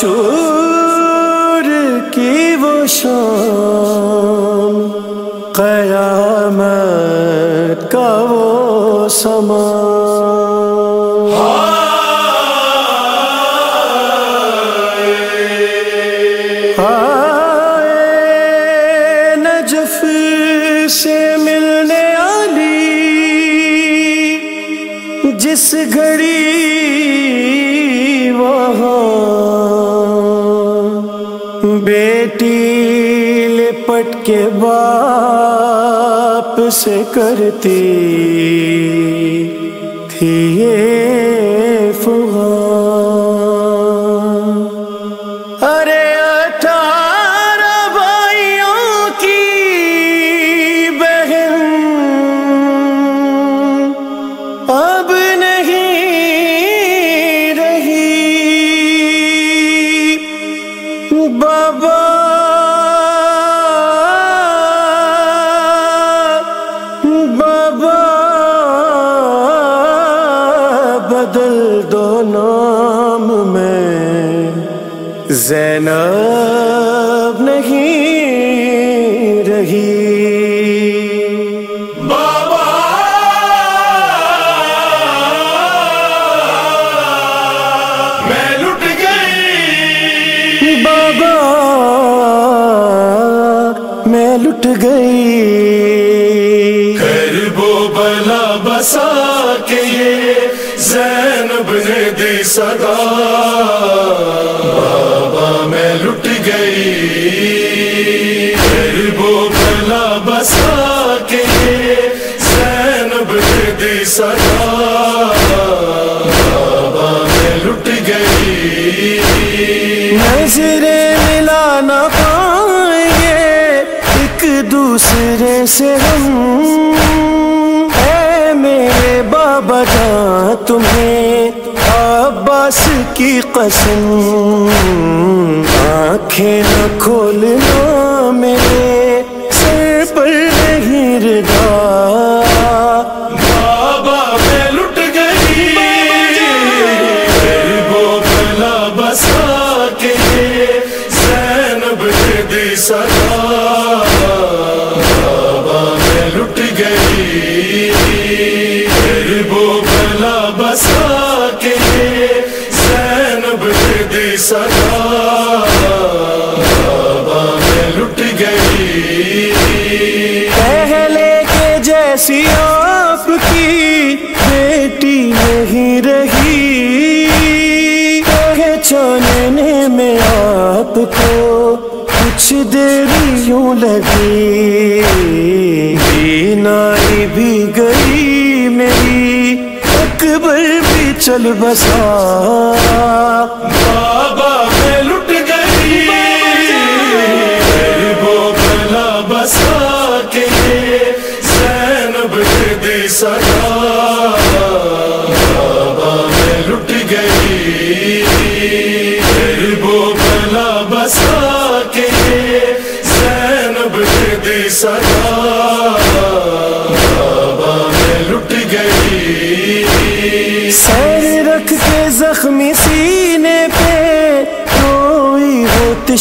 شور کی وہ شام قیامت کا وہ سما بیٹی لپٹ کے باپ سے کرتی تھی یہ فغان زینب نہیں رہی۔ بابا! میں لٹ گئی۔ بابا میں لٹ گئی۔ نہ پائیں گے ایک دوسرے سے ہم۔ اے میرے بابا جان، تمہیں عباس کی قسم۔ آنکھیں نہ کھولنا میرے، سر پر نہیں ردا نے دی صدا بابا میں لٹ گئی وہ بلا بسا کے زینب نے دی بابا میں لٹ گئی پہلے کے جیسی آپ کی بیٹی نہیں رہی۔ پہچاننے میں آپ کو کچھ دیر یوں لگی، بینائی بھی گئی میری، اکبر بھی چل بسا۔ بابا میں لٹ گئی وہ بلا بسا کے زینب دی صدا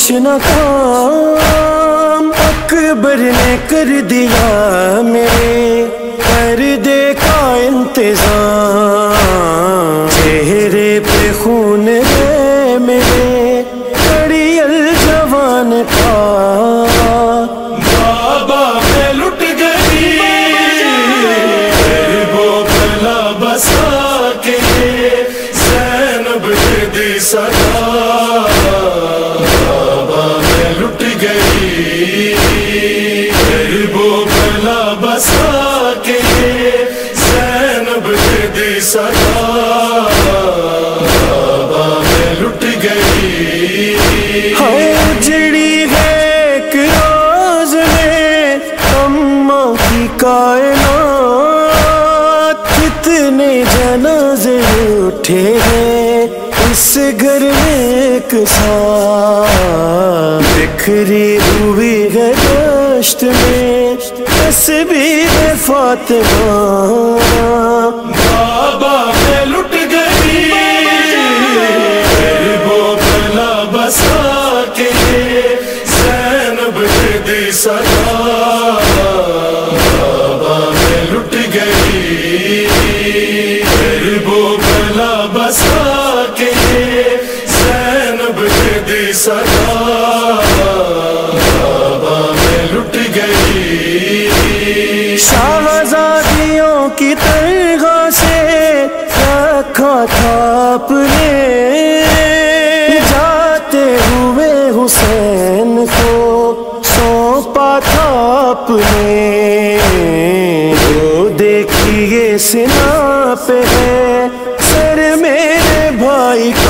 نہ کام اکبر نے کر دیا میرے نے بابا میں لٹ گئی۔ ہاں، جڑی ہے ایک میں اماں کی کائنات، کتنے جنازے اٹھے ہیں اس گھر میں ایک ساتھ۔ بکھری ہوئی ہے دشت میں تصویر فاطمہ۔ وہ بلا بسا کے زینب دے دی صدا بابا میں لٹ گئی۔ شاہزادیوں کی طرح سے رکھا تھا اپنے۔ میرے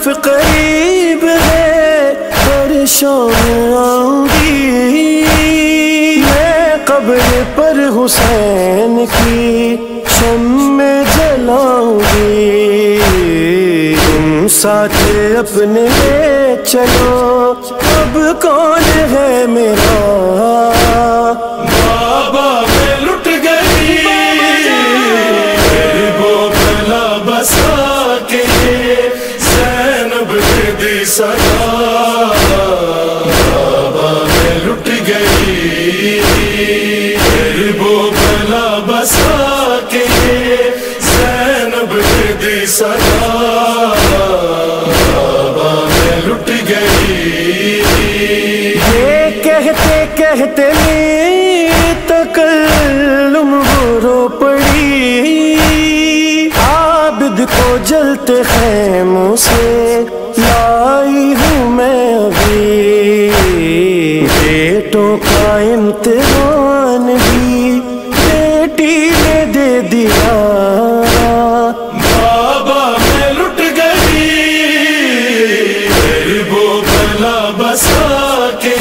نجف قریب ہے پریشان آؤں گی میں قبر پر حسین کی شم جلاؤں گی تم ساتھ اپنے لے چلو، اب کون ہے میرا؟ دے دی صدا بابا میں لٹ گئی وہ بلا بسا کے زینب دی صدا بابا میں لٹ گئی یہ کہتے کہتے تکلم رو پڑی۔ عابد کو جلتے خیموں کے